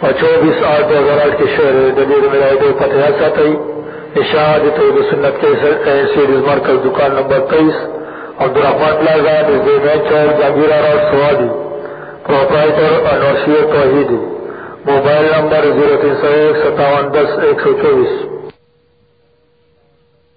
په چوبیس آټ دو هزار آټ کې شعر د دې د ملاېدو پته یاد ساتئ نشاد توحید سنت کے سیریز مرکز دکان نمبر تیئیس عبدالرحمان پلازا نزدے مین چوک جہانگیرہ روڈ سوادی پروپرائٹر انور شیر توحیدی موبائل نمبر زیرو تین سو ایک ستاون دس ایک سو چوبیس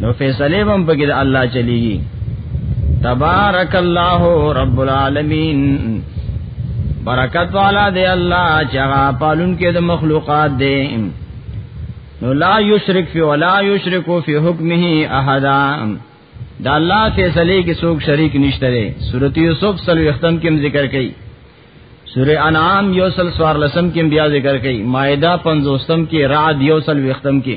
نو فیصله هم پکې د الله چلیږي تبارک الله رب العالمین برکت والا دی الله چې پالون کې د مخلوقات دی نو لا یشرک فی ولا یشرک فی حکمه احد دا الله فیصله کې څوک شریک نشته دی سورۃ یوسف سلو ختم کې ذکر کړي سورہ انعام یوسل سوار لسم کې بیا ذکر کړي مائده 50 کې رعد یوسل وختم کې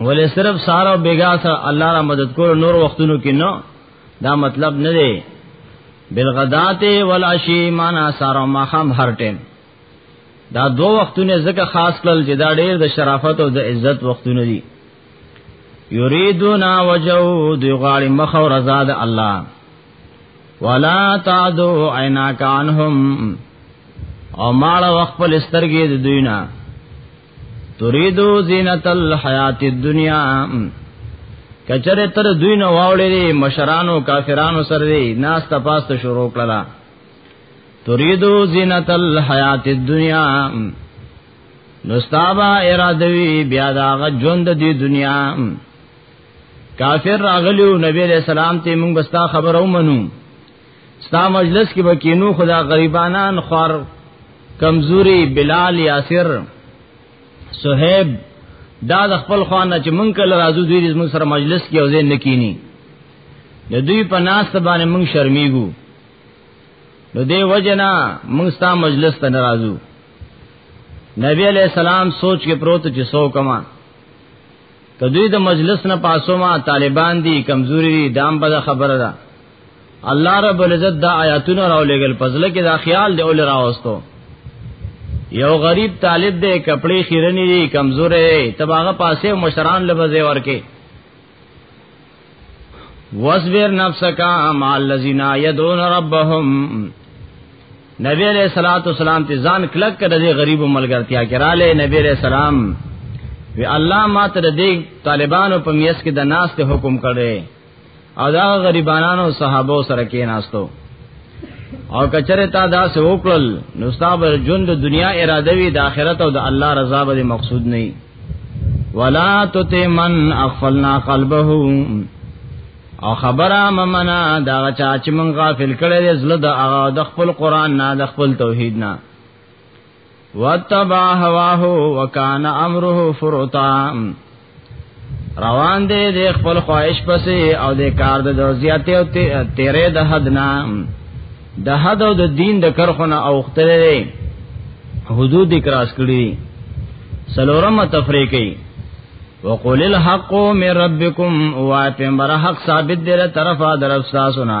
ولې صرف سارا بیگا سره الله را مدد کول نور وختونو کې نه دا مطلب نه دی بالغدات والعشی معنا سارا ما خام هر ټیم دا دو وختونه زکه خاص کړل چې دا ډېر د شرافت او د عزت وختونه دي یریدونا وجو دی غاړي مخ او رضا د الله ولا تعدو عیناک عنهم او مال وقف لسترګې د دوی نه تريدو زینت الحیات الدنیا کچره تر دوی نه واولې مشرانو کافرانو سره دی ناس ته پاسته شروع کړه تريدو زینت الحیات الدنیا نستابا ارادوی بیا دا غ ژوند دی دنیا کافر راغلیو نبی علیہ السلام ته مونږ بستا خبرو منو ستا مجلس کې بکینو خدا غریبانان خور کمزوري بلال یاسر صہیب دا د خپل خوانه چې مونږ کله راځو دوی د مونږ سره مجلس کې او زین نکینی د دوی په ناس باندې مونږ شرمېګو نو دې وجنا مونږ ستا مجلس ته ناراضو نبی علیہ السلام سوچ کې پروت چې سو کما کدوې د مجلس نه پاسو ما طالبان دي کمزوري دي دام په خبره ده دا الله رب العزت دا آیاتونه راولېګل پزله کې دا خیال دی اول راوستو یو غریب طالب دی کپڑے خیرنی دی کمزور دی تباغه پاسه مشران لبزه ورکه واصبر نفسك مع الذين يدعون ربهم نبی علیہ الصلوۃ والسلام ته ځان کلک کړه دې غریب ملګرتیا کړاله نبی علیہ السلام وی الله ما ته دې طالبانو په میس کې د ناس ته حکم کړي او دا غریبانانو صحابه سره کې ناستو او کچره تا دا سه وکړل نو ستابر جون د دنیا اراده وی د آخرت او د الله رضا به مقصود نه ولا تتمن اغفلنا قلبه او خبره ممنا دا چا چې مون غافل کړي زله د د خپل قران نه د خپل توحید نه وتبع هواه وکانه امره فرطا روان دی د خپل خواهش پسې او د کار د زیاتې او تیرې د حد نه د حد او د دین د کرخونه اوختلې دی حدود کراس کړی سلورم تفریقی وقول الحق من ربکم او پیغمبر حق ثابت دی له طرفه درف تاسو نه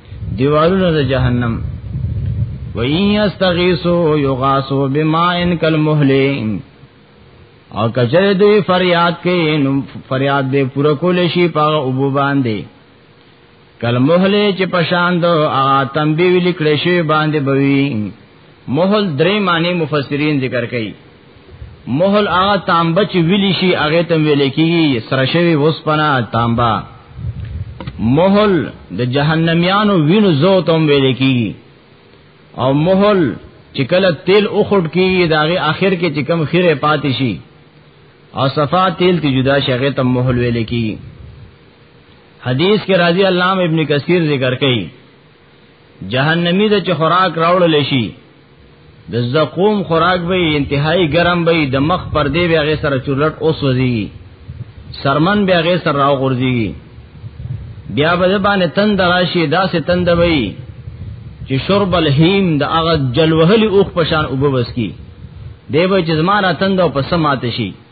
دیوالونه د جهنم وَإِن يَسْتَغِيثُوا يُغَاثُوا بِمَاءٍ كَالْمُهْلِ او کچره دوی فریاد کوي نو فریاد دې پوره کول شي په ابو باندې کلمهله چې پشان دو ا تنبیه لیکل شي باندې بوي مهل درې معنی مفسرین ذکر کوي مهل هغه تانبه چې ویلی شي هغه تم ویل کیږي سره شوی وسپنا تانبا مهل د جهنميانو وینو زو تم ویل کیږي او مهل چې کله تیل اوخټ کیږي داغه اخر کې چې کم خیره پاتې شي او صفا تیل تی جدا شغه تم مهل ویل کیږي حدیث کې راضی علامه ابن کثیر ذکر کړي جهنمی د چې خوراک راوړل شي د زقوم خوراک به انتهایی ګرم به د مخ پر دی بیا غي سره چورلټ اوس وځي سرمن بیا غي سره راو غورځي بیا به باندې تند راشي داسې تند وي چې شرب الهیم د هغه جلوهلی اوخ پشان وبوس کی دیو چې زمانہ تند او پسمات شي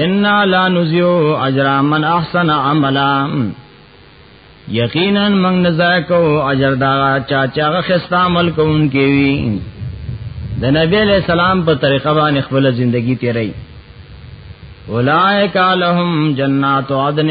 ان لا نزیو اجر من احسن عملا یقینا من نزا کو اجر دا چا چا خستا عمل کوون کی وی د نبی علیہ السلام په طریقه باندې خپل ژوندۍ تیرې اولائک لهم جنات عدن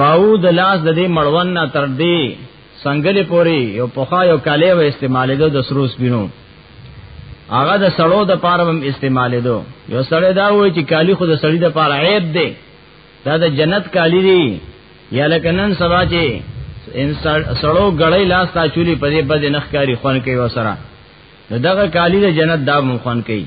باو د لاس د دې مړون نه تر دې سنگلې پوري یو پوخا یو کاله و استعمالې دو د سرو سپینو هغه د سړو د پاره هم استعمالې دو یو سړی دا وایي چې کالی خو د سړی د پاره عیب دی دا د جنت کالی دی یا لکه نن سبا چې ان سړو غړې لاس تا چولی په دې بده نخکاری خون کوي وسره دغه کالی د جنت دا مخون کوي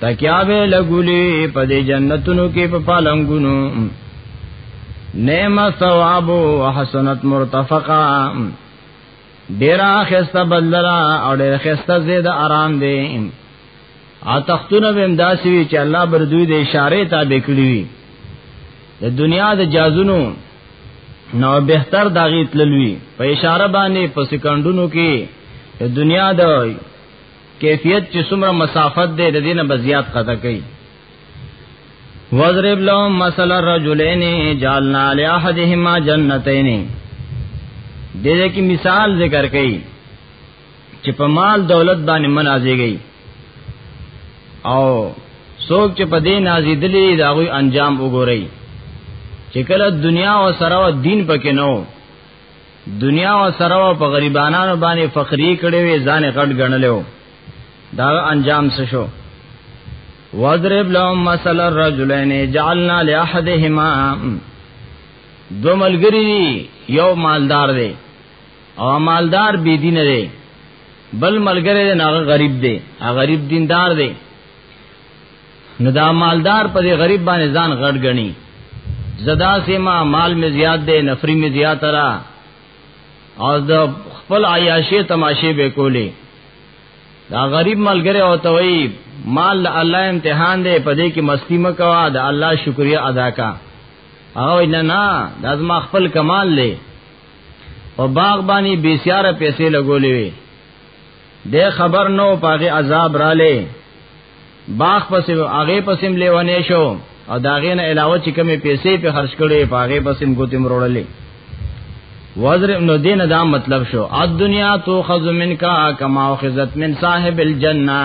تکیا به لګولې په دې جنتونو کې په پالنګونو نعمت ثواب او حسنت مرتفقا ډیر اخسته بدلرا او ډیر اخسته زید آرام دی ا تختونه ویم داسې وی چې الله بر دوی د اشاره ته بکړي وی د دنیا د جازونو نو بهتر داغیت لوي په اشاره باندې په سکندونو کې د دنیا د کیفیت چې څومره مسافت دی د دینه بزیات قطع کوي وضرب لهم مثل الرجلين جعلنا لاحدهما جنتين دې دې کې مثال ذکر کړي چې په مال دولت باندې منازي گئی او څوک چې په دې نازي دلی دا غوي انجام وګوري چې کله دنیا او سره دین پکې نو دنیا او سره او په غریبانو باندې فقری کړي وي ځان غټ غنلو دا انجام څه شو وضرب لهم مثل الرجلين جعلنا لاحدهما دو ملګری یو مالدار دی او مالدار بی دین دی بل ملګری نه غریب دی غریب دیندار دی نو دا مالدار پر غریب باندې ځان غړ غني زدا سیما مال می زیات دی نفری می زیات را او د خپل عیاشی تماشې به کولی دا غریب ملګری او توي مال الله امتحان دی په دې کې مستی مکوا د الله شکریا ادا کا او نه نه دا زما خپل کمال لې او باغ باندې بیسیاره پیسې لګولې وي د خبر نو پاغه عذاب را لې باغ پسې هغه پسې لیونه شو او داغه نه علاوه چې کمی پیسې په خرج کړي پاغه پسې ګوتې مرولې وزر نو دین دا مطلب شو ا دنیا تو خذ منکا کما اخذت من صاحب الجنه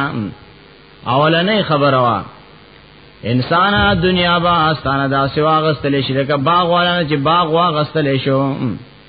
اولنې خبره وا انسان دنیا با استانه دا سوا غستلې شي لکه باغ والا چې باغ وا غستلې شو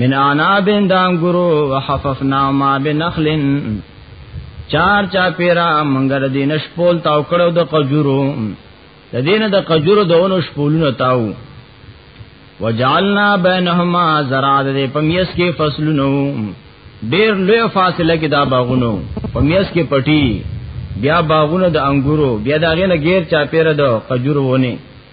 من اناب دانګرو وحففنا ما بنخل چار چا پیرا منګر دین شپول تاو کړو د قجورو د دین د قجورو دونو شپولونو تاو وجعلنا بینهما زرع د پمیس کې فصلونو ډیر لوی فاصله کې دا باغونو پمیس کې پټي بیا باغونه د انګورو بیا داغه نه غیر چا پیرا د قجورو ونه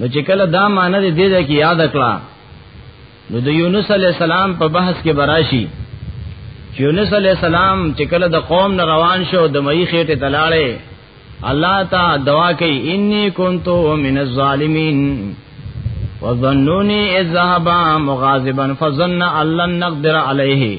نو چې کله دا معنی دې دې کې یاد کړه نو د یونس علی السلام په بحث کې براشي چې یونس علی السلام چې کله د قوم نه روان شو د مئی خېټه تلاړې الله تا دعا کوي انی کنتو من الظالمین وظنونی اذ ذهبا مغاظبا فظن ان لن نقدر علیه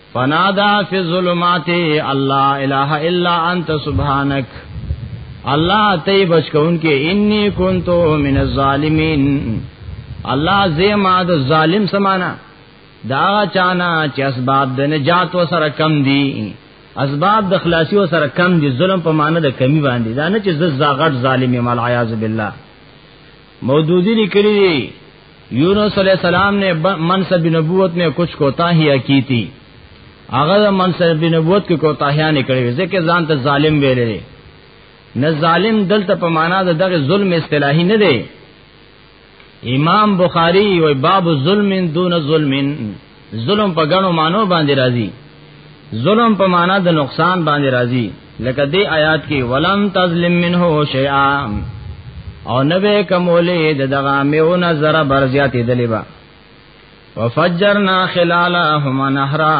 فنادا فی الظلمات الله اله الا انت سبحانك الله ته بچون کې انی کنتو من الظالمین الله زما د ظالم سمانا دا چانا چې اسباب د نجات و سره کم دي اسباب د خلاصي و سره کم دي ظلم په معنی د کمی باندې دا نه چې زړه غټ ظالم یم العیاذ بالله مودودی لیکلی دی یونس علیہ السلام نے منصب نبوت میں کچھ کوتاہیاں کی تھی اگر منصب نبوت کی کوتاہیاں نکلی ذکر ځان ته ظالم ویلې نه ظالم دلته په معنا د دغه ظلم اصطلاحي نه دی امام بخاری و باب ظلم دون ظلم ظلم په غنو مانو باندې راځي ظلم په معنا د نقصان باندې راځي لکه دې آیات کې ولم تظلم منه شیئا او نبه کمولې د دغه میو نظر بر زیاتې دلی با وفجرنا خلالهما نهرا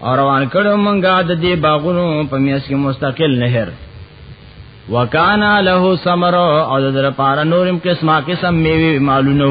اور روان کړو مونږه د دې باغونو په میاس کې مستقل نهر وکانا له ثمر او د لپاره نورم قسمه قسم میوه مالونه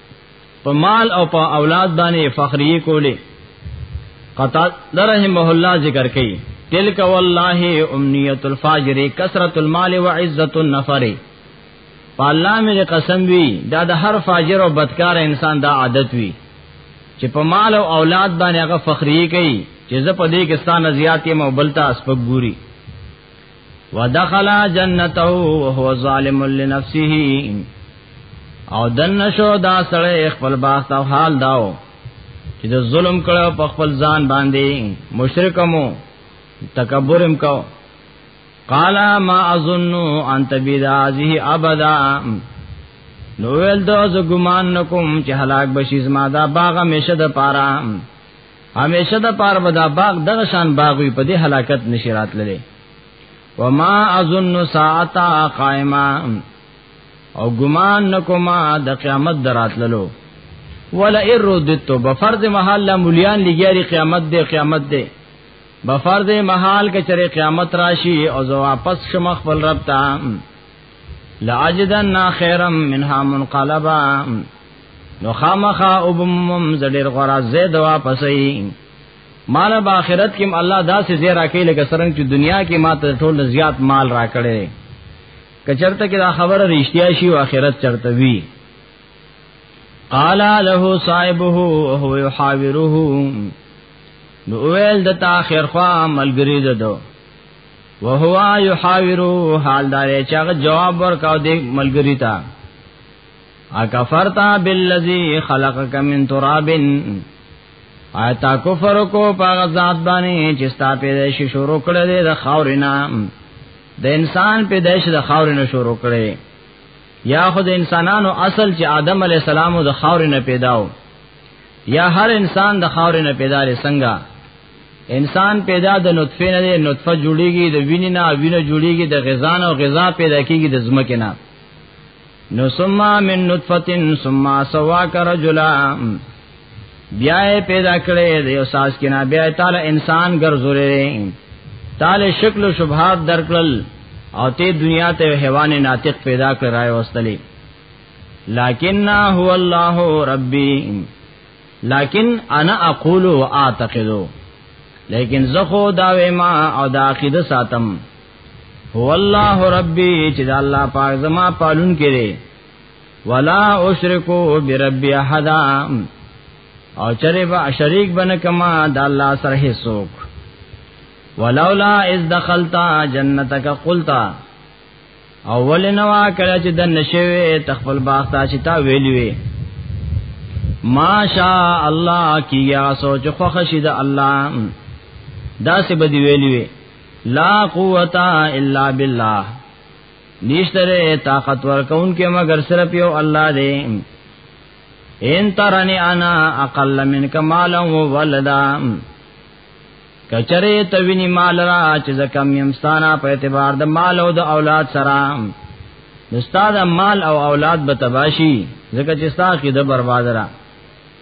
په مال او په اولاد باندې فخری کوله قطع درحمه الله ذکر کړي تلک والله امنیت الفاجر کثرت المال وعزت النفر الله مې قسم وی دا د هر فاجر او بدکار انسان دا عادت وی چې په مال او اولاد باندې هغه فخری کوي چې زه په دې کې ستانه زیاتې مو بلتا اسپګوري ودخل جنته وهو ظالم لنفسه او دن شو دا سره خپل باغ ته حال داو چې د ظلم کړه په خپل ځان باندې مشرکمو تکبرم کو قال ما اظن ان تبيد هذه ابدا نو ول دو ز ګمان نکوم چې هلاک بشي زما دا باغ مشه د پاره همیشه د پاره به دا باغ دغه شان باغ وي په دې هلاکت نشی راتللی وما اظن ساعتا قائما او ګمان نکوما د قیامت دراتللو ولا اردت بفرض محل لا مليان لګياري قیامت دې قیامت دې بفرض محل کې چرې قیامت راشي او زه واپس شم خپل رب ته لاجدن خیرم منها منقلبا نو خامخا وبمم زډیر غرا زید واپسې مال با آخرت کې الله داسې زیرا کې لکه سرنګ چې دنیا کې ماته ټول زیات مال را کړي کچرته کې دا خبره رښتیا شي او آخرت چرته وی قال له صاحبه وهو يحاوره نو ویل د تاخير خوا ملګری ددو وهو يحاوره حال دار چې جواب ورکاو دی ملګری ته اکفرتا بالذی خلقک من تراب آتا کفر کو پاغ ذات باندې چې ستا پیدائش شروع کړل دی د خاورینا د انسان پیدائش د خاورینا شروع کړي یا خود انسانانو اصل چې آدم علی السلام د خاورینا پیداو یا هر انسان د خاورینا پیدا لري څنګه انسان پیدا د نطفه نه نطفه جوړیږي د وینې نه وینه جوړیږي د غذا نه غذا پیدا کیږي د زمکه نه نو ثم من نطفتن ثم سواک رجلا بیا پیدا کړی د یو ساس کنا بیا تعالی انسان ګرځولې تعالی شکل او شبهات درکړل او ته دنیا ته حیوان ناطق پیدا کړ راي واستلې لکن هو الله ربي لکن انا اقول واعتقد لیکن زخو داوی ما او دا عقیده ساتم هو الله ربي چې دا الله پاک زما پالون کړي ولا اشرکو برب احد او چرې با شریک بنه کما دا الله سره هیڅوک ولولا اذ دخلتا جنتک قلتا اول نوا کړه چې د نشوي تخپل باغ ته چې تا ویلی وی ماشا الله کیږي سوچ خو خشید الله دا سه بدی ویلی وی لا قوت الا بالله نشتره طاقت ورکون کې مگر صرف یو الله دی ان ترنی انا اقل منک مالا و ولدا کچره توینی مال را چې زکم یمستانا په اعتبار د مال او د اولاد سره استاد مال او اولاد به تباشی زکه چې ستا کې د برباد را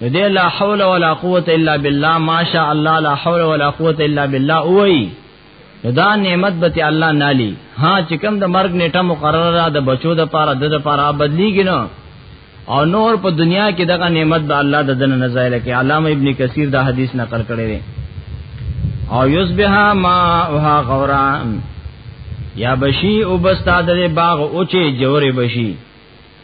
نو دې لا حول ولا قوت الا بالله ماشاء الله لا حول ولا قوت الا بالله وای نو دا نعمت به الله نالي ها چې کوم د مرګ نیټه مقرره ده د بچو د پاره د پاره بدلیږي نو او نور په دنیا کې دغه نعمت د الله د دنه نزایله کې علامه ابن کثیر دا حدیث نقل کړی دی او یصبح ما وها غورا یا بشی او بستاد باغ اوچه جوړې بشی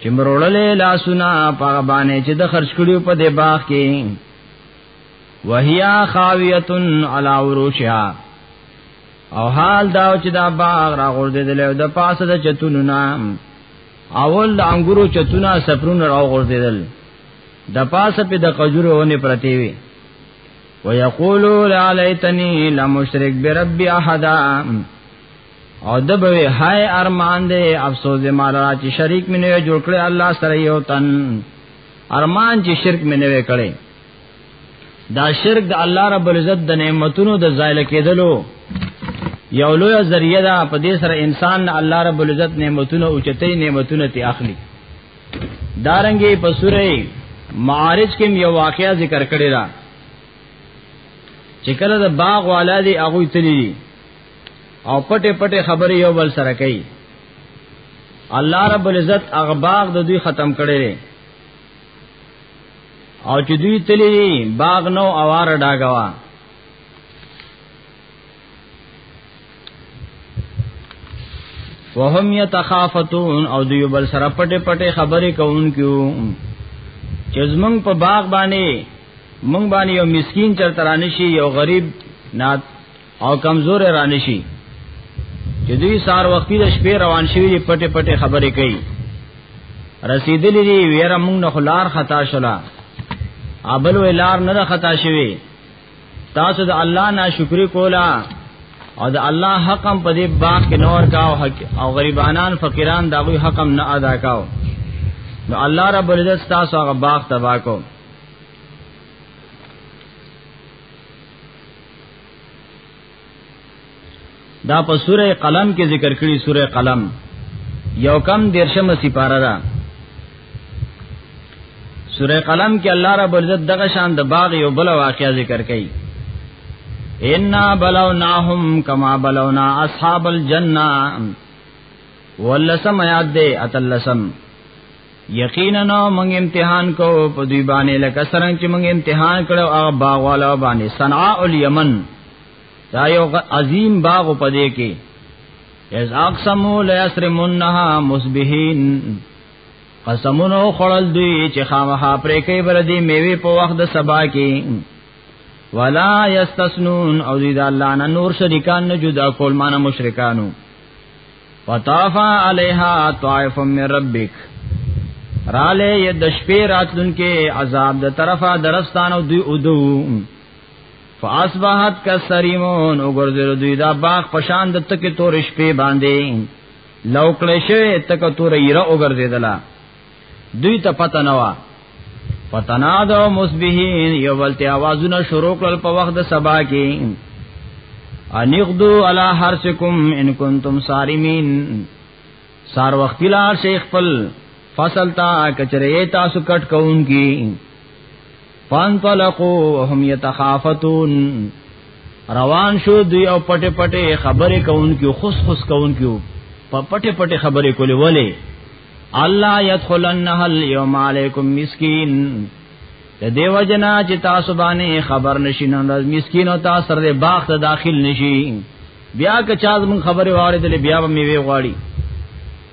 چې مروړلې لاسونه په باندې چې د خرج کړیو په دې باغ کې وهیا خاویتن علی عروشها او حال دا چې دا باغ را غورځیدل او د پاسه د چتونو نام اول د انګورو چتونه سفرونه را غورځیدل د پاسه په د قجورو ونی پرتی وی ويقولوا لعليتني لمشرك بربي احدا او د به هاي ارمان دې افسوس دې مال را چې شریک مې نه جوړ کړې الله سره یو تن ارمان چې شرک مې نه وکړې دا شرک د الله رب العزت د نعمتونو د زایل کېدلو یو لوی ذریعہ ده په دې سره انسان الله رب العزت نعمتونو او چته نعمتونو ته اخلي دارنګې په سورې معارج کې یو واقعیا ذکر کړی را چې کله د باغ والا دی هغه تللی او پټه پټه خبرې یو بل سره کوي الله رب العزت هغه باغ د دوی ختم کړي او چې دوی تللی باغ نو اوار ډاګوا وهم يتخافتون او دوی بل سره پټه پټه خبرې کوونکو چې زمنګ په باغ باندې مونږ باندې یو مسکین چرترانشي یو غریب نات او کمزور رانشي چې دوی سار وختي د شپې روان شوي دي پټه پټه خبرې کوي رسیدلې دي ویره موږ نه خلار خطا شولا ابل ویلار نه خطا شوي تاسو د الله ناشکری کولا او د الله حق هم په دې باغ کې نور کا او حق او غریبانان فقیران دا غوي حق هم نه ادا کاو نو الله رب العزت تاسو هغه باغ تبا کو دا په سوره قلم کې ذکر کړی سوره قلم یو کم دیرشم سپاره ده سوره قلم کې الله رب العزت دغه شان د باغ یو بل واقعیا ذکر کړي ان بلوناهم کما بلونا اصحاب الجنه ولسم یاد دے اتلسم یقینا موږ امتحان کو په دوی باندې لکه څنګه چې موږ امتحان کړو هغه باغ والا باندې صنعاء الیمن دا یو عظیم باغ په دې کې از اقسمو لیسرمنها مصبحین قسمونو خړل دوی چې خامخا پرې کوي بر دې میوه په وخت د سبا کې ولا یستسنون او دې د الله نه نور شریکان نه جدا کول معنی مشرکانو وطافا علیها طائف من ربک راله ی د شپې راتلونکې عذاب د طرفه درستانو دوی ودو فاصبحت کسریمون وګرځول دوی دا باغ پشان د تک تور شپې باندې لوکړې شوی تک تور یره وګرځیدله دوی ته پته نه و فتنادو مصبحین یو بلته आवाजونه شروع کړل په وخت د سبا کې انغدو علی حرسکم ان کنتم صارمین سار وخت لا شیخ پل فصل تا کچره تاسو کټ کون کی فان طلقو وهم یتخافتون روان شو دوی او پټه پټه خبرې کون کی خوش خوش کون کی په پټه پټه خبرې کولې ولې الله يدخلنها اليوم عليكم مسكين د دیو جنا چې تاسو باندې خبر نشین نو مسکین او تاسو سره باغ ته داخل نشي بیا که چا زمون خبره واردلې بیا به میوه غواړي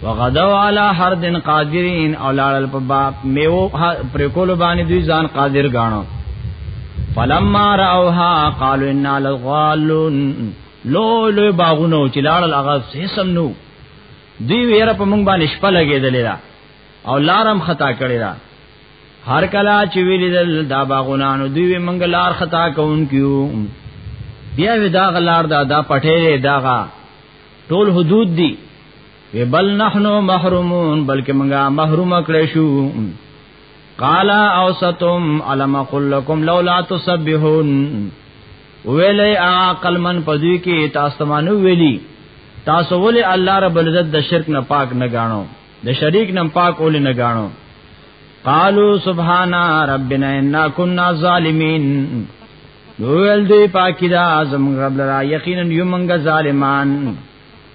وغدوا علی حردن قادرین اولال په باب میو پر کول باندې دوی ځان قادر غاڼو فلما راوها قالوا انا لغالون لو لو باغونو چې لاړل هغه سم نو دی ویره په مونږ باندې شپه لګېدلې ده او لارم خطا کړی ده هر کله چې ویلیدل دا باغونه نو دوی مونږ لار خطا کوونکیو بیا وی دا غلار دا دا پټې داغه ټول حدود دی وی بل نحنو محرومون بلکې مونږه محروم کړې شو قالا اوستم علم قل لكم لولا تسبحون ویلې عقل من پدوی کې تاسو مانو ویلی تاسو ولې الله رب العزت د شرک نه پاک نه غاڼو د شریک نه پاک ولې نه غاڼو قالو سبحان ربنا انا كنا ظالمین نو ول دی پاکی دا اعظم رب لرا یقینا یو منګه ظالمان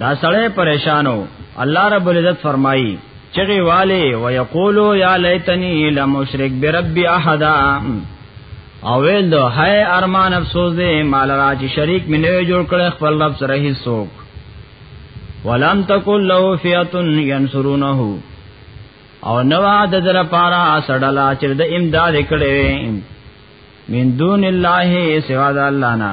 دا سړی پریشانو الله رب العزت فرمایي چغي والے ويقولو یا لیتنی لمشرک بربی احدا او ویل دو هاي ارمان افسوس دې مال را چې شریک مې نه جوړ کړ خپل رب سره هیڅ څوک ولم تکل له فیاتن ينصرونه او نوا د در پارا سړلا چې د امداد کړي من دون الله سوا د الله نه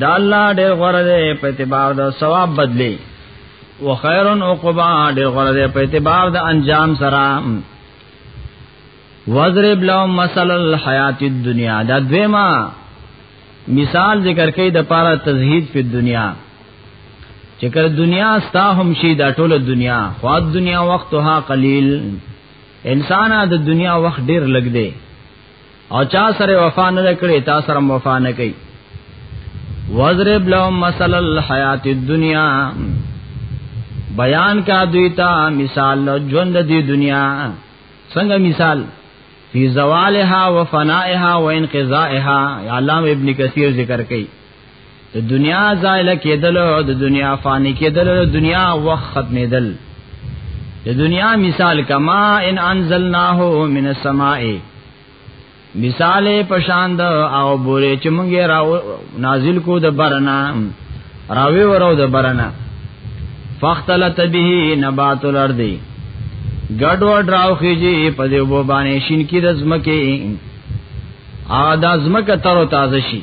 دا الله ډېر غوړه دی په اعتبار د ثواب بدلی وخیرن عقبا ډېر غوړه دی په اعتبار د انجام سره وضرب لهم مثل الحیات الدنیا دا دویما مثال ذکر کړي د پاره تزهید په دنیا چې کله دنیا ستا هم شي دا ټول دنیا خو دنیا وختها قلیل انسان د دنیا وخت ډیر لګ دی او چا سره وفا نه کړی تا سره وفا نه کوي وضرب لهم مثل الحیات الدنیا بیان کا دوی تا مثال ژوند دی دنیا څنګه مثال فی زوالها و فنائها و انقضائها علامه ابن کثیر ذکر کړي د دنیا زایل کېدل او د دنیا فانی کېدل او د دنیا وخت ختمېدل د دنیا مثال کما ان انزلناه من السماء مثال پشاند او بوله چې مونږه را نازل کو د برنا راوي ورو د برنا فختلت به نبات الارض ګډ وډ راو خيږي په دې وبانه شین کې د زمکه ا د زمکه تر تازه شي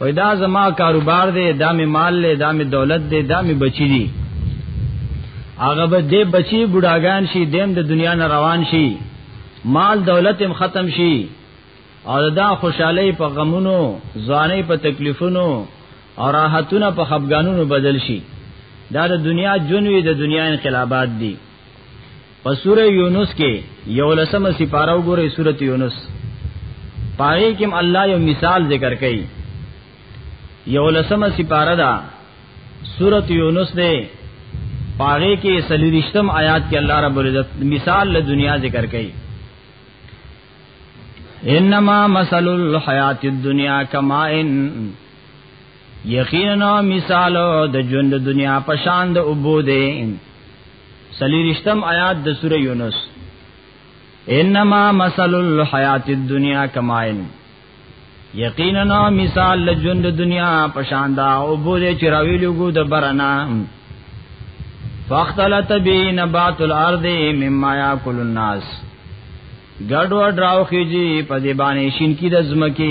وای دا زما کاروبار دی دا می مال دی دا می دولت دی دا می بچی دی هغه به دې بچی بډاګان شي دیم د دنیا نه روان شي مال دولت هم ختم شي او دا خوشحالي په غمونو ځواني په تکلیفونو او راحتونه په خفګانونو بدل شي دا د دنیا جنوي د دنیا انقلابات دي په سوره یونس کې یو لسمه سپاره وګورئ سوره یونس پاره کې الله یو مثال ذکر کړي یو لسمه سپاره ده سوره یونس ده پاره کې سلیریشتم آیات کې الله رب العزت مثال له دنیا ذکر کړي انما مثل الحیات الدنیا کما ان یقینا مثال د ژوند دنیا په شان د اوبو دی سلیرشتم آیات د سوره یونس انما مثل الحیات الدنیا کمائن یقینا مثال د ژوند دنیا په شان د اوبو دی چې راوی لګو د برنا فاختلط بی نبات الارض مما یاکل الناس ګډ وډ راو خېږي په دې باندې شین کې د زمکه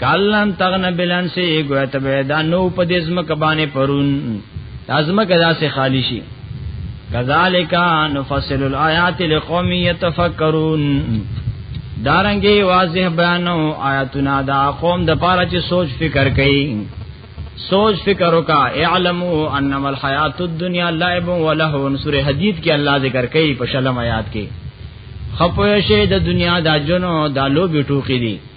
کالن تغنا بلان سے گویا تب دا نو په دې زمکه باندې پرون ازمکه داسې خالی شي کذالک نفصل الایات لقوم یتفکرون دارنګي واضح بیانو آیاتنا دا قوم د پاره چې سوچ فکر کوي سوچ فکر وکا اعلمو انما الحیات الدنیا لعب و لهو سورہ حدید کې الله ذکر کوي په شلم آیات کې خپوی شه د دنیا د جنو د لوبي ټوکی دي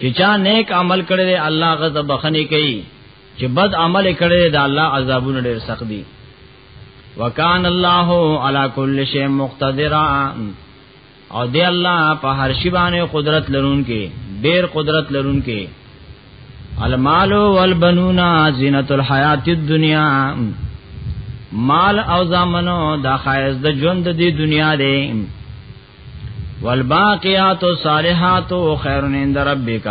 چې چا نیک عمل کړی دی الله غضب بخنه کوي چې بد عمل کړی دی الله عذابونه ډېر سخت دي وکان الله علی کل شی مقتدرا او دی الله په هر شی باندې قدرت لرونکي ډېر قدرت لرونکي المال والبنون زینت الحیات الدنیا مال او زامنو دا خایز د ژوند د دنیا دی والباقیات الصالحات خیر عند ربک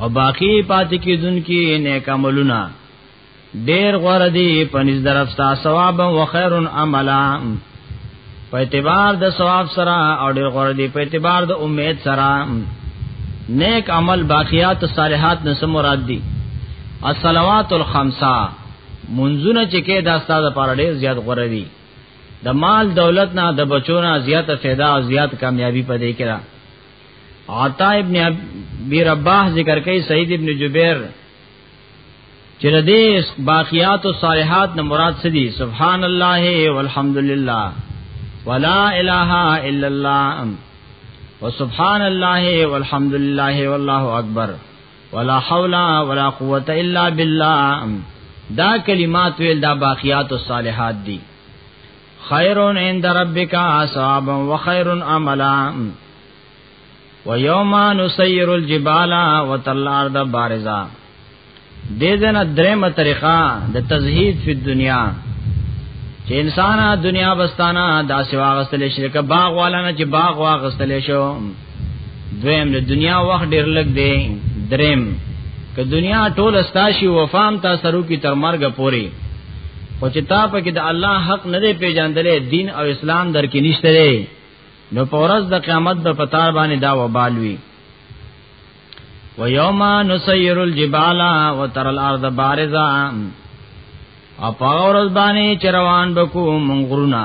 او باقی پاتې کیدونکې نیک عملونه ډیر غوړه دي پنځ درفتا ثواب او خیر عملا په اعتبار د ثواب سره او ډیر غوړه دي په اعتبار د امید سره نیک عمل باقیات الصالحات نه مراد دي الصلوات الخمسه منځونه چې کې دا ستاسو لپاره ډیر زیات غوړه دي د مال دولت نه د بچونه زیاته फायदा او زیات کامیابی پدې کړه عطا ابن ابي رباح ذکر کوي سعید ابن جبیر چې د دې باقیات او صالحات نه مراد څه دي سبحان الله والحمدلله ولا اله الا الله وسبحان الله والحمدلله والله اکبر ولا حول ولا قوت الا بالله دا کلمات ویل دا باقیات الصالحات دي خیر عند ربک اصحاب وخیر عملا ويوم نسير الجبال وتلارد بارزا دې دنه درېمه طریقه د تزهید په دنیا چې انسان دنیا بستانه دا سیوا غستل شي که باغ والا نه چې باغ واغستل شو دویم د دنیا وخت ډیر لګ دی دریم که دنیا ټول استاشي وفام تا سرو کی تر مرګ پوري خو چې تا په کې د الله حق نه دی پیژندلې دین او اسلام در کې نشته دی نو پورز د قیامت د پتار باندې دا وبال وی و یوم نسیر الجبال وتر الارض بارزا او پاور باندې چروان بکو منغرونا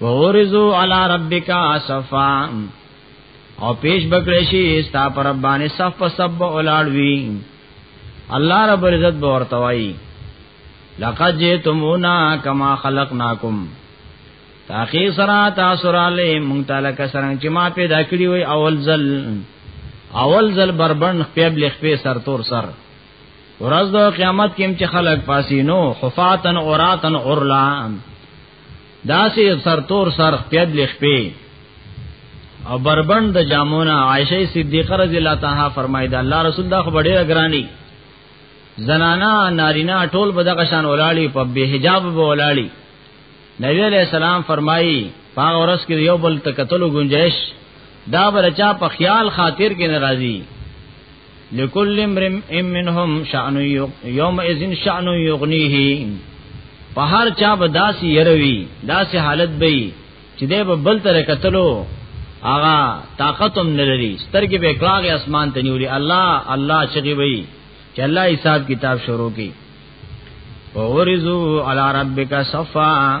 وورزو علی ربک صفا او پیش بکړی شي ستا پر باندې صف په سب اولاړوي الله رب عزت به ورته وایي لقد جئتمونا کما خلقناکم تاخیر سره تاسو را لې مونږ تعالی کا سره چې ما پیدا کړی وي اول ځل اول ځل بربند خپل خپل سر تور سر ورځ د قیامت کې چې خلک پاسینو حفاتن اوراتن اورلان داسې سر تور سر پیاد لخ پی او بربند د جامونه عائشه صدیقه رضی الله تعالی فرمایي دا الله رسول دا خو ډیره ګرانی زنانا نارینا ټول به دغه شان ولاړی په به حجاب به ولاړی نبی علیہ السلام فرمایي هغه ورځ کې یو بل تکتلو گنجائش دا برچا په خیال خاطر کې ناراضي لکل امرم ام منهم شأن یوم اذن شأن یغنیه په هر چا به داسې يروي داسې حالت به چې دی به بل تر کتلو آغا طاقت هم نلري سترګې به کلاغي اسمان ته نیولي الله الله چغي وي چې الله حساب کتاب شروع کړي وورزو علی ربک صفا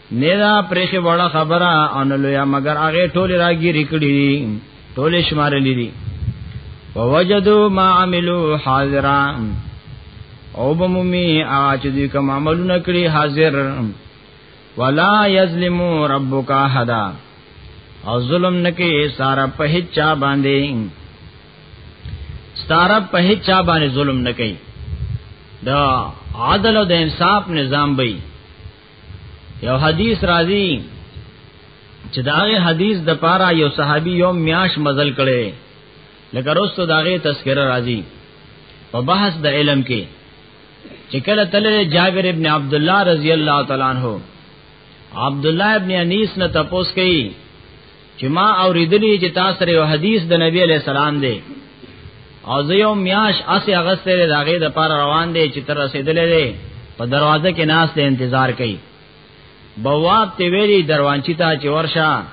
نه دا پرېخه وړه خبره ان لویا مگر هغه ټول راګي ریکړي ټول شمار لیدي ووجدوا ما عملوا حاضرا او بمومي اچ دې کوم عملونه کړی حاضر ولا یظلم ربک احد او ظلم نکي سارا په چا باندې سارا په چا باندې ظلم نکي دا عادل او د انصاف نظام به یو حدیث راځي چې داغه حدیث د پاره یو صحابي یو میاش مزل کړي لکه روستو داغه تذکرہ راځي په بحث د علم کې چې کله تل جابر ابن عبد الله رضی الله تعالی عنہ عبد الله ابن انیس نه تپوس کړي چې ما اوریدلی چې تاسو سره یو حدیث د نبی علی السلام دی او زه یو میاش اسی اغسته دی داغه د پار روان دی چې تر رسیدلې دی په دروازه کې ناس ته انتظار کوي بواب ته ویلي دروانچی ته چې ورشه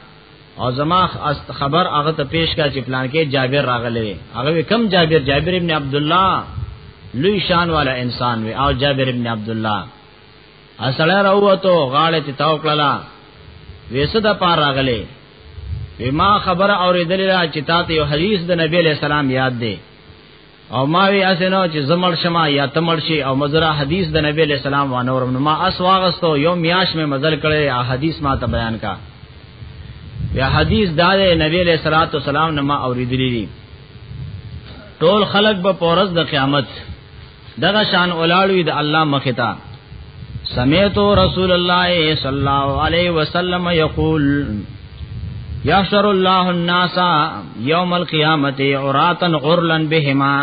او زما خبر هغه ته پیش کا چې پلان کې جابر راغلی هغه کم جابر جابر ابن عبد الله لوی شان والا انسان وی او جابر ابن عبد الله اصله راوته غاړه ته تاو کړلا وېسه د پار راغله وما خبر اوریدل را چې تاسو یو حدیث د نبی له سلام یاد دی او ما وی اسنه چې زمړ شمه یا تمړ شي او مزرا حدیث د نبی له سلام و نور ما اس واغستو یو میاش مې مزل کړي ا حدیث ما ته بیان کا یا حدیث دا د نبی له صلوات و سلام نه ما اوریدلی دي ټول خلق به پورز د قیامت دغه شان اولاړوي د الله مخه تا سمعت رسول الله صلی الله علیه وسلم یقول یحشر الله الناس یوم القیامت عراتا غرلا بهما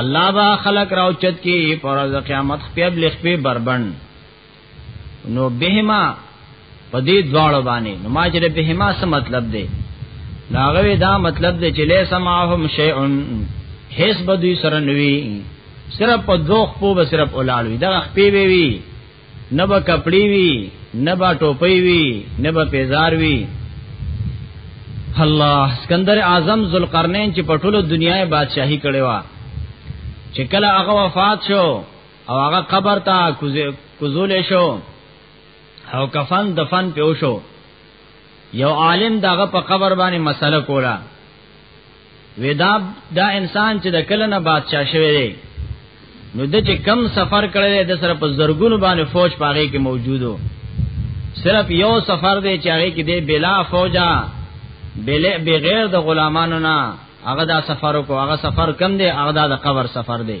الله با خلق راوچت کی پر قیامت په بلخ په بربند نو بهما په دې دواړو باندې نو ما چې بهما څه مطلب دی ناغوی دا مطلب دی چې له سماهم شیئن هیڅ به دوی سره نوي صرف په دوخ په به صرف اولاړوي دا خپې وی وی نه به کپړی وی نه به ټوپی وی نه به پیزار وی الله اسکندر اعظم ذوالقرنین چې په ټولو دنیا بادشاہي کړي وا چې کله هغه وفات شو او هغه قبر ته کوزول شو او کفن دفن پیو شو یو عالم دغه په قبر باندې مسله کولا ودا دا انسان چې د کله نه بادشاہ شوی دی نو د چې کم سفر کړی د سره په زرګونو باندې فوج پاغې کې موجودو صرف یو سفر دی چې هغه کې دی بلا فوجا بغیر د غلامانو نه هغه دا سفر کو هغه سفر کم دی هغه دا د قبر سفر دی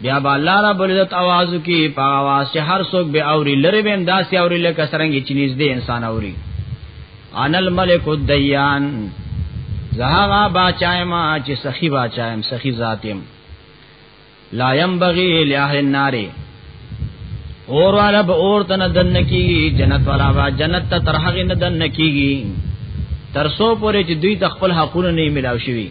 بیا با الله رب العزت आवाज کی په आवाज چې هر څوک به اوري لری بهم داسې اوري لکه سرنګي چې نږدې انسان اوري ان الملک الدیان زهغا باچایم چې سخی باچایم سخی ذاتیم لا ينبغي لاهل النار اور والا به اور ته نه دن کیږي جنت والا به جنت ته تر هغه نه دن کیږي تر سو پورې چې دوی تخپل حقونه نه ملاوي شي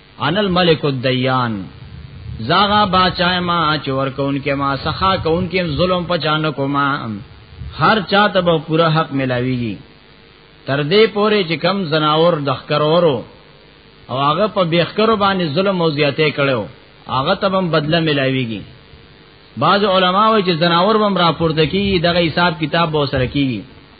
ان الملک الدیان زاغا باچا ما چور کون کې ما سخا کون کې ظلم پچان کو ما هر چا ته به پورا حق ملاويږي تر دې پورې چې کم زناور د خکرورو او هغه په بیخکرو باندې ظلم او زیاته کړو هغه ته هم بدله ملاويږي بعض علما وایي چې زناور هم راپورته کیږي دغه حساب کتاب به سره کیږي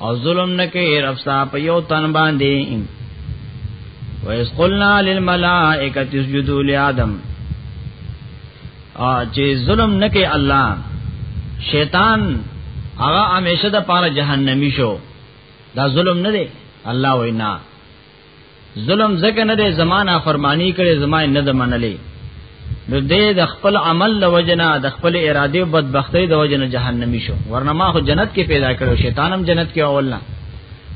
او ظلم نکي رب ستا په یو تن باندې وَإِذْ قُلْنَا لِلْمَلَائِكَةِ اسْجُدُوا لِآدَمَ او چې ظلم نکي الله شیطان هغه همیشه د پاره جهنمی شو دا ظلم نه دی الله وینا ظلم زکه نه دی زمانہ فرمانی کړي زما نه د منلې نو دې د خپل عمل له وجنه د خپل اراده او بدبختی د وجنه جهنمی شو ورنه ما خو جنت کې پیدا کړو شیطانم جنت کې اول نه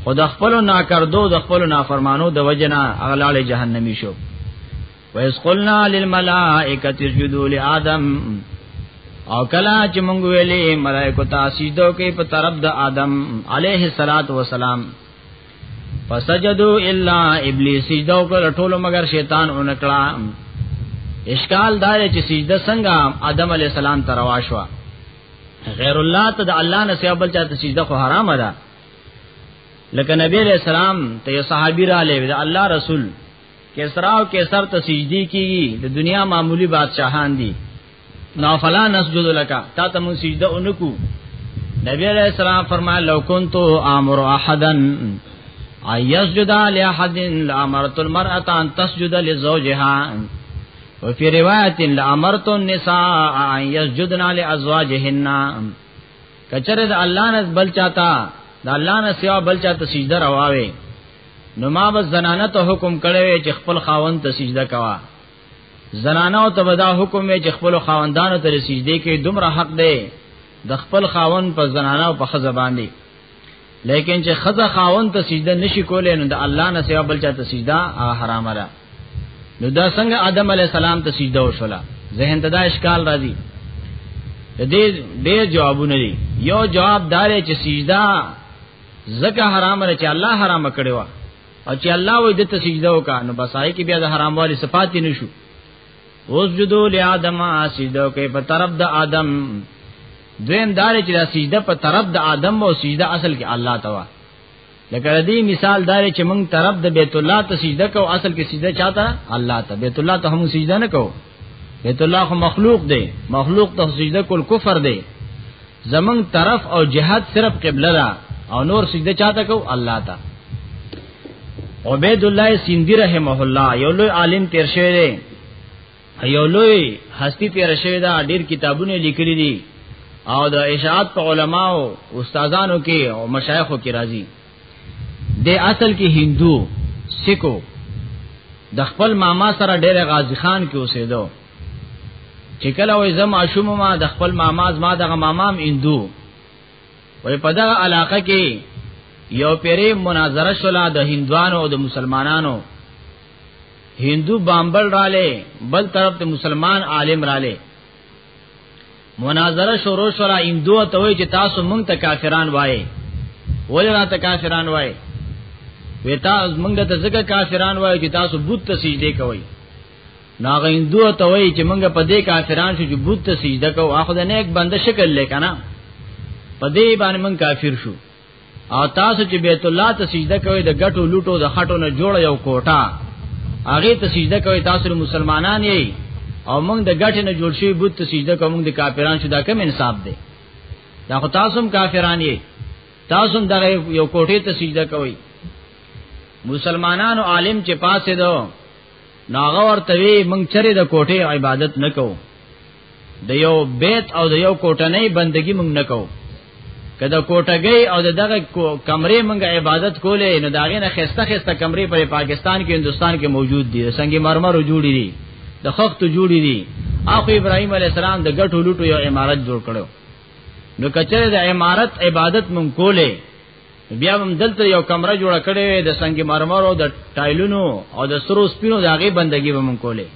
خو د خپل ناکردو د خپل نافرمانو د وجنه اغلاله جهنمی شو وَإِذْ قُلْنَا لِلْمَلَائِكَةِ اسْجُدُوا لِآدَمَ او کلا چې مونږ ویلې ملائکه ته سجده کوي په طرف د آدم عليه الصلاة والسلام فسجدو الا ابلیس سجده وکړه ټول مگر شیطان اونکړه اشکال دا چې سجده څنګه آدم علی السلام ته روا شو غیر الله ته د الله نه سیوا بل چاته سجده خو حرام ده لکه نبی علیہ السلام ته یو صحابي را لې دا الله رسول کسرا او کیسر ته سجدي کیږي د دنیا معمولی بادشاہان دي نو فلا نسجد لك تا ته مون سجده اونکو نبی علیہ السلام فرمایله لو كنت امر احدا ايسجد لاحد لامرت المرأه ان تسجد لزوجها وفي روایت لامرت النساء ان يسجدن لازواجهن کچره د الله نه بل چاته د الله نه سوا بل چاته سجده رواوي نو ما بس زنانه ته حکم کړی چې خپل خاوند ته سجده کوا زنانو ته بدا حکم چې خپل خاوندانو ته سجدي کې دومره حق دی د خپل خاوند په زنانو په خزه باندې لیکن چې خزه خاوند ته سجده نشي کولای نو د الله نه سوا بل چا ته سجده حرامه ده نو دا څنګه آدم علی السلام ته سجده وشولا ذهن ته دا اشکال راځي دې ډېر جوابونه دي یو جواب دار چې سجده زکه حرام نه چې الله حرام کړی و او چې الله وې د تسجده وکا نو بس آی کې بیا د حرام والی صفات نشو وسجدو لآدم سجده کوي په طرف د آدم دویم دار چې دا سجده په طرف د آدم او سجده اصل کې الله توا لکه دې مثال دار چې موږ طرف د بیت الله ته سجده کو اصل کې سجده چاته الله ته بیت الله ته هم سجده نه کو بیت الله خو مخلوق دی مخلوق ته سجده کول کفر دی زمون طرف او جهاد صرف قبله ده او نور سجده چاته کو الله ته عبید الله سیندی رحمه الله یو لوی عالم تیر شوی دی یو لوی هستی تیر شوی دا ډیر کتابونه لیکلی دي او د اشاعت په علماو استادانو کې او مشایخو کې راځي د اصل کې هندو سکو د خپل ماما سره ډېر غازی خان کې اوسېدو چې کله وې زم اشوم ما د خپل ماما زما دغه مامام هندو وې په دغه علاقه کې یو پیری مناظره شولا د هندوانو او د مسلمانانو هندو بامبل رااله بل طرف ته مسلمان عالم رااله مناظره شروع شورا اندو ته وای چې تاسو مونږ ته کافران وای ول را ته کافران وای وتا مونږ ته ځکه کافران وای چې تاسو بت ته سجده کوئ ناغه اندو ته وای چې مونږ په دې کافران شو چې بت ته سجده کوو اخو د نیک بنده شکل لیکنه په دې باندې مونږ کافر شو او تاسو چې بیت الله ته سجده کوئ د ګټو لوټو د خټو نه جوړ یو کوټه هغه ته سجده کوي تاسو مسلمانان یې او موږ د ګټ نه جوړ شوی بت ته سجده کوو موږ د کافران شو دا کوم انصاف دی دا خو تاسو هم کافران یې تاسو هم دغه یو کوټه ته سجده کوي مسلمانانو عالم چې پاسه دو ناغه ورته وی موږ چرې د کوټه عبادت نکوو د یو بیت او د یو کوټنۍ بندگی مونږ نه کوو کله کوټګي او دغه کمرې مونږ عبادت کولې نو داغه نه خسته خسته کمرې پر پاکستان کې هندستان کې موجود دي سنگ مرمر جوړې دي د خخت جوړې دي اخو ابراهيم عليه السلام د ګټو لټو یو امارت جوړ کړو نو کچره د امارت عبادت مونږ کولې بیا هم دلته یو کمره جوړه کړې د سنگ مرمر او د ټایلونو او د سرو سپینو داغه بندگی به مونږ کولې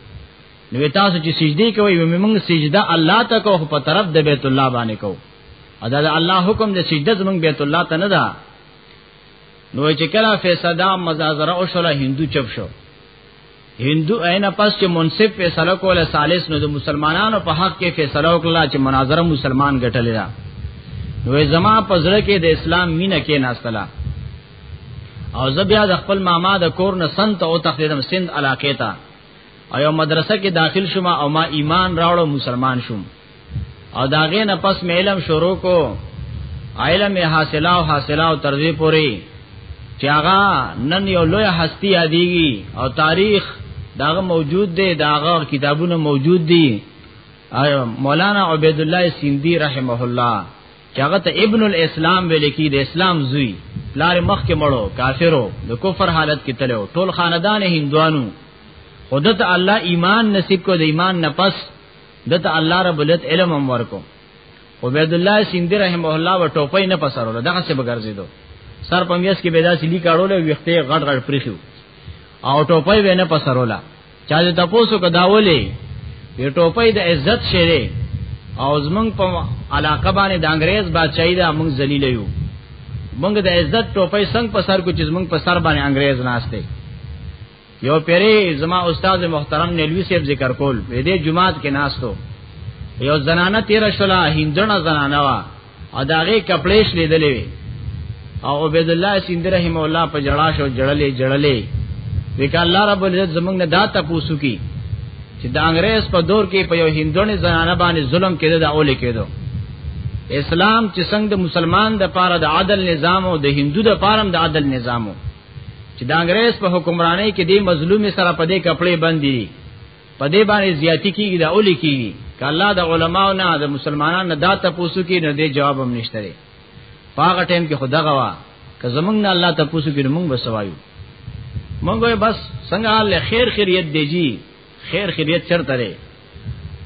نو تاسو چې سجدي کوي وي موږ سجده الله ته کوو په طرف د بیت الله باندې کوو ادا د الله حکم د سجده زموږ بیت الله ته نه ده نو چې کله فیصدا مزازره او شله هندو چپ شو هندو عین پس چې منصف فیصله کوله سالس نو د مسلمانانو په حق کې فیصله وکړه چې مناظره مسلمان ګټلې ده نو زما پزړه کې د اسلام مینه کې ناستله او زه بیا د خپل ماما د کور نه سنت او تخدیدم سند علاقې ته ایو مدرسه کې داخل شوم او ما ایمان راوړو مسلمان شوم او دا غینه پس مې علم شروع کو علم یې حاصله او حاصله او تر دې پوري چې هغه نن یو لوی هستی یادېږي او تاریخ داغه موجود دی داغه کتابونه موجود دي مولانا عبید الله سیندی رحمه الله چې هغه ته ابن الاسلام ویل کی د اسلام زوی لار مخ کې مړو کافرو د کفر حالت کې تلو ټول خاندان هندوانو خودت الله ایمان نصیب کو د ایمان نه پس دته الله رب العزت علم هم ورکو عبید الله سیندی رحم الله و ټوپې نه پسرول دغه څه بغرزیدو سر پمیس کې بيداسي لیکاړو له ویخته غړ غړ پریخو او ټوپې ونه پسرولا چا دې تاسو کو داولې یو ټوپۍ د عزت شری او زمنګ په علاقه باندې د انګريز بادشاہي دا موږ ذلیل یو موږ د عزت ټوپۍ څنګه په سر کو چې موږ په سر باندې انګريز ناشته یو پیری زما استاد محترم نیلوی صاحب ذکر کول دې جمعات کې ناشتو یو زنانه تیر شلا هندونه زنانه وا او داغه کپړېش لیدلې وي او عبد الله سیند رحم الله په جړا شو جړلې جړلې وکړه الله رب العزت زمنګ نه دا تاسو کی چې د انګريز په دور کې په یو هندونی زنانه باندې ظلم کېده دا اولې کېدو اسلام چې څنګه د مسلمان د پاره د عدل نظام او د هندو د پاره د عدل نظام چې د انګريز په حکمرانی کې د مظلوم سره په دې کپړې باندې په دې باندې زیاتی کیږي دا اولی کیږي ک الله د علماو نه د مسلمانانو نه دا تاسو کې نه دی جواب هم نشته لري پاغه ټیم کې خدا غوا ک زمنګ نه الله تاسو کې موږ بسوایو موږ بس څنګه له خیر خیریت دیږي خیر خیریت چرته لري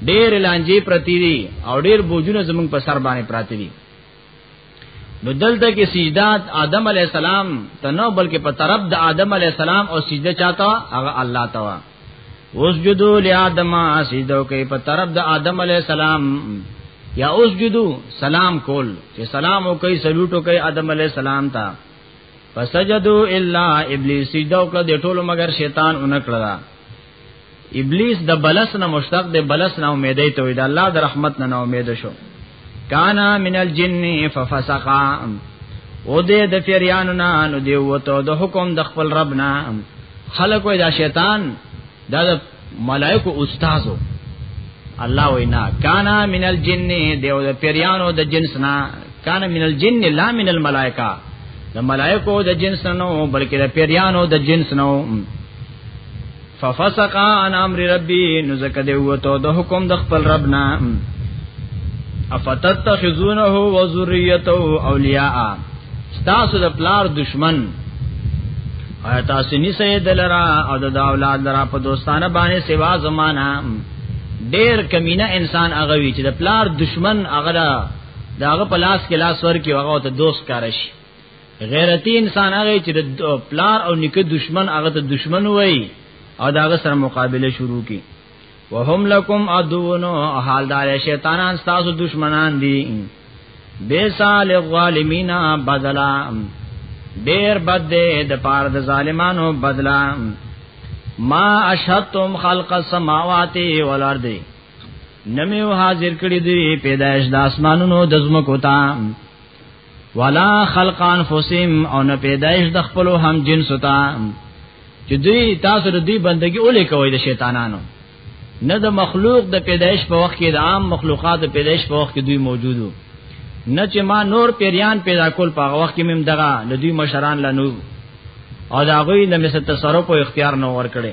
ډېر لانجې پرتی دي او ډېر بوجونه زمنګ په سر باندې پراتی دي نو دلته کې سجده آدم علی السلام ته نه بلکې په طرف د آدم علی السلام او سجده چاته هغه الله ته وا وسجدو لآدم سجده کوي په طرف د آدم علی السلام یا اسجدو سلام کول چې سلام او کوي سلوټ او کوي آدم علی السلام ته فسجدو الا ابلیس سجده وکړه د ټولو مگر شیطان اونکړه ابلیس د بلس نه مشتق د بلس نه امیدې ته وي د الله د رحمت نه نه امید شو کانا من الجن ففسقا او دې د پیریانو نه نو دی وته د حکم د خپل رب نه خلق وې دا شیطان دا د ملائکو استادو الله وینا کانا من الجن دیو د پیریانو د جنس نه کان من الجن لا من الملائکه د ملائکو د جنس نو بلکې د پیریانو د جنس نو ففسق عن امر ربي نو زکه دی وته د حکم د خپل رب نه افتتخذونه وذريته اولیاء تاسو د پلار دشمن آیا تاسو ني سید لرا او د اولاد لرا په دوستانه باندې سوا زمانہ ډیر کمینه انسان هغه وی چې د پلار دشمن هغه داغه پلاس کې لاس ورکی هغه ته دوست کار شي غیرتی انسان هغه چې د پلار او نیکه دشمن هغه ته دشمن وای او داغه سره مقابله شروع کی وهم لکم عدونو حال دار شیطانان تاسو دشمنان دي بیسا للظالمین بدلا ډیر بد دی د پاره د ظالمانو بدلا ما اشهدتم خلق السماوات والارض نمیو حاضر کړی دی پیدائش د اسمانونو د زمکو تا ولا خلق انفسهم او نه پیدائش د خپل هم جنس تا چې دوی تاسو د دې بندگی اولې کوي د شیطانانو نه د مخلوق د پیدائش په وخت کې د عام مخلوقات د پیدائش په وخت کې دوی موجودو نه چې ما نور پیریان پیدا کول په وخت کې مم دغه د دوی مشران لنو او دا غوی د مثل تصرف او اختیار نو ور کړی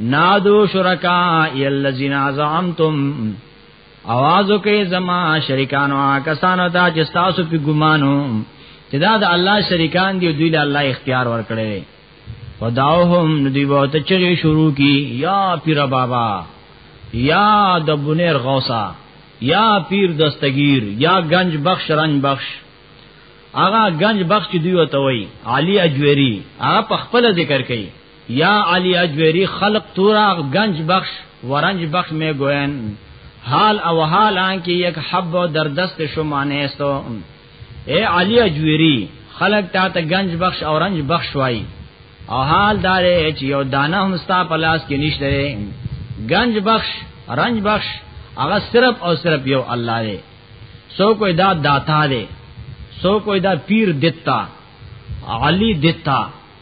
نادو شرکا یلذین زعمتم आवाज وکي زما شریکانو کسانو ته چې تاسو په ګمانو چې دا د الله شریکان دی دوی له الله اختیار ورکړي وداوهم ندی وته چې شروع کی یا پیر بابا یا د بنیر غوسا یا پیر دستگیر یا گنج بخش رنج بخش آغا گنج بخش دوی وته وی علی اجویری هغه په خپل ذکر کوي یا علی اجویری خلق تورا گنج بخش ورنج بخش میں گوین حال او حال آن کی یک حب و دردست شمانے استو اے علی اجویری خلق تا تا گنج بخش او رنج بخش وائی او حال دارے چی یو دانه هم ستا پلاس کی نشترے گنج بخش رنج بخش هغه صرف او صرف یو الله دی سو کوئی دا داتا دی سو کوئی دا پیر دتا علی دتا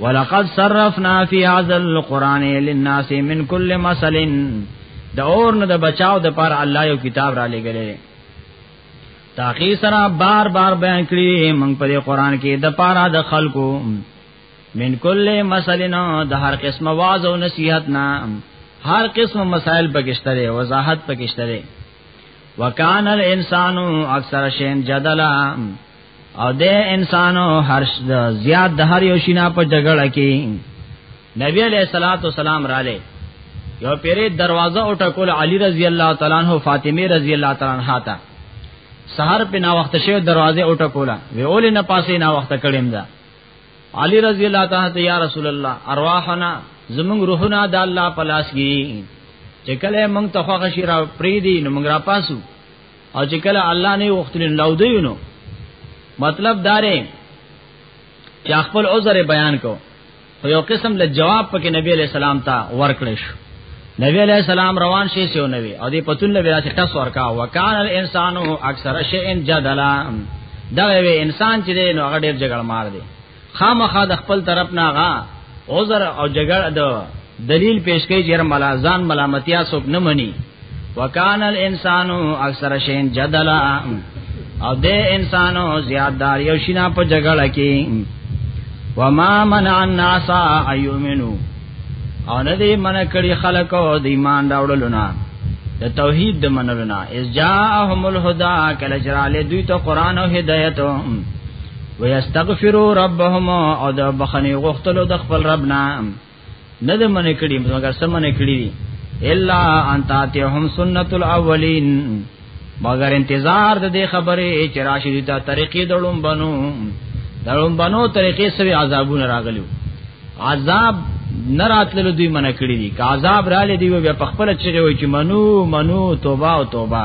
ولقد صرفنا فی هذا القران للناس من كل مثل د اور نه د بچاو د پر الله یو کتاب را لګلې تاخی سره بار بار بیان کړی موږ په قرآن کې د پارا د خلکو من کل مسلنا د هر قسم واعظ او نصیحت نا هر قسم مسائل پکشتره وضاحت پکشتره وکانه الانسان اکثر شین جدلا او د انسانو هر زیات د هر یو شینا په جګړه کې نبی علیہ الصلوۃ والسلام را لې یو پیری دروازه او ټکول علی رضی الله تعالی عنہ فاطمه رضی الله تعالی عنها تا سحر په نا وخت شو دروازه او ټکولا وی اول نه پاسې نا وخت کړم دا علی رضی الله تعالی ته یا رسول الله ارواحنا زمون روحنا د الله پلاس کی چې کله مونږ ته خوښ شي را پری دی نو مونږ را پاسو او چې کله الله نه وختل نو دوی نو مطلب دارې چې خپل عذر بیان کو خو یو قسم له جواب پکې نبی علیہ السلام ته ورکړې شو نبی علیہ السلام روان شي سیو نوي او دې پتون له ویرا ټس ورکا وکان الانسانو اکثر شئ جدلا دا وی انسان چې نو هغه ډیر جګړه مار دی خامخا د خپل طرف نه غا عذر او جګړه د دلیل پیش کوي چې ملا ځان ملامتیا څوک نه مني وکان الانسان اکثر شین جدلا او د انسانو زیاتدار یو شینا په جګړه کې وما منع الناس ايؤمنو او نه دې من کړي خلق او د ایمان راوړلو نه د توحید د منلو نه اس جاءهم الهدى کله جراله دوی ته قران او هدایت ويستغفروا ربهم او د بخنه غختلو د خپل رب نه نه د منې کړي مګر سم منې کړي الا ان تاتهم سنت الاولین مگر انتظار د دې خبرې چې راشي د طریقې دړم بنو دړم بنو طریقې سوي عذابونه راغلو عذاب نه راتلل دوی منع کړی دي که عذاب را لې دی بیا په خپل چیغه وای چې منو منو توبه او توبه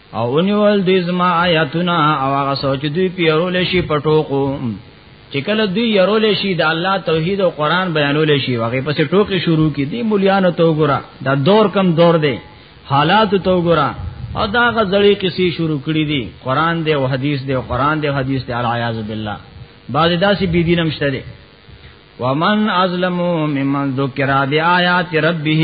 او اونیول دوی زما آیاتونه او هغه سوچ دوی پیرول شي پټوکو چې کله دوی يرول شي د الله توحید او قران بیانول شي هغه پسې ټوکی شروع کی دي مليانو تو ګرا دا دور کم دور دی حالات تو ګرا او دا غزړی کسی شروع کړی دي قران دی او حدیث دی او قران دی او حدیث دی العیاذ بالله بعض داسې بی دینم شته دي ومن ازلمو ممن ذکر بیاات ربه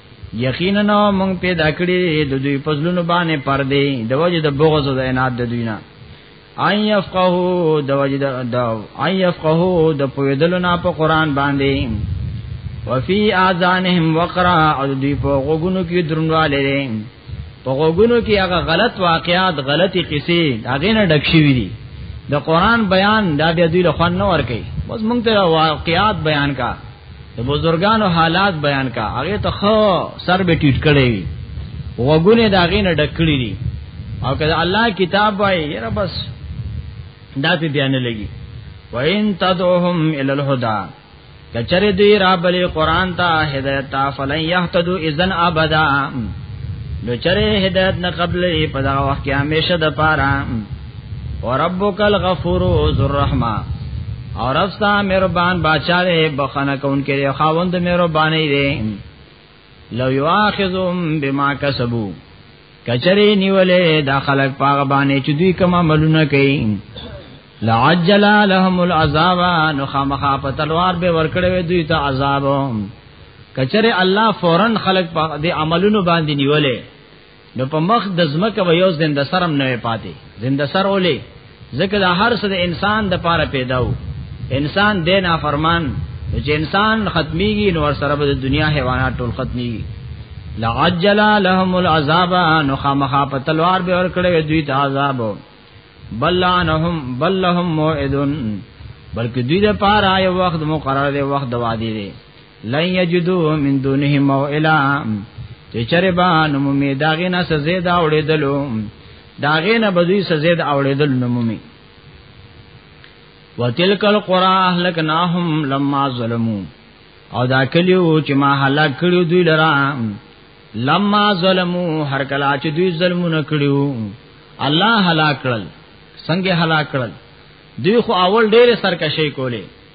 یقینا مونږ پیدا کړی د دوی پزلونو باندې پردې د وجه د بغض او د عناد د دوی نه اي يفقهو د وجه د اي يفقهو د پویدلو نه په قران باندې وفي اذانهم وقرا او دوی په غوګونو کې درنواله لري په غوګونو کې هغه غلط واقعات غلطي قصې هغه نه ډک شي دي د قران بیان دا بیا دوی له خوان نه ور کوي بس مونږ ته واقعات بیان کا د بزرګانو حالات بیان کا هغه ته خو سر به ټیټ کړی وي وګونه دا غینه ډکړی دي او کله الله کتاب وای یره بس دا په بیان لګي وین تدعوهم ال الهدى کچره دی را بل قران ته هدایت تا فلن یهتدو اذن ابدا نو چره هدایت نه قبل په دا وخت کې همیشه د پاره وربک الغفور ذو الرحمه اور افسا مهربان بادشاہ دے بخنه کون کې خاوند مهرباني دے لو یواخذهم بما کسبو کچری نیولې دا خلق پاغه باندې چې دوی کوم عملونه کوي لعجل لهم العذاب نو خامخا په تلوار به ورکړې دوی ته عذاب کچره الله فورن خلق په دې عملونو باندې نیولې نو په مخ د زمکه به یو زنده سرم نه پاتې زنده سر ولې ځکه د هر څه د انسان د پاره پیدا وو انسان د نافرمان چې انسان ختميږي نو سره به د دنیا حیوانات ټول ختميږي لعجل لهم العذاب نو خامخا په تلوار به ور کړې دوی ته عذاب بلانهم بلهم موعدن بلکې دوی د پاره یو وخت مقرره دی وخت د وادي دی لن یجدو من دونه موئلا چې چرې با نمومي داغه نه سزا دا وړېدلو داغه نه بدوی سزا دا وړېدل نمومي وتلک القرى اهلکناهم لما ظلموا او دا کلیو چې ما هلاک کړو دوی لرا لما ظلمو هر کلا چې دوی ظلمونه کړو الله هلاک کړل څنګه هلاک کړل دوی خو اول ډېر سرکشي کولې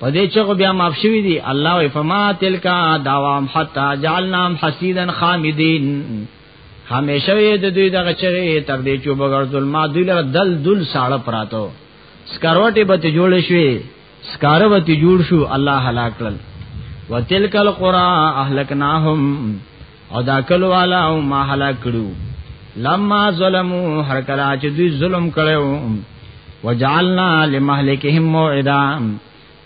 په دې چغو بیا معاف شوی دی الله و فما تلکا دعوام حتا جعلنام حسیدا خامدین همیشه د دوی دغه چغې تر دې چې بغیر ظلم دوی لره دل دل ساړه پراتو سکروټي به جوړ شوي سکارو به جوړ شو الله هلاک کړل وتلک القرى اهلکناهم او دا کلو والا او ما هلاک کړو لما ظلمو هر کله چې دوی ظلم کړو وجعلنا لمهلكهم موعدا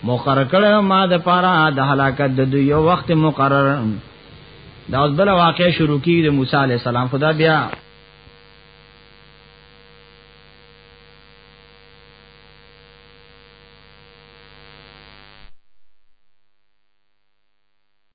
مقرر کړو ما د پاره د هلاکت د دوی یو وخت مقرر دا اوس بل واقع شروع کی د موسی علی السلام خدا بیا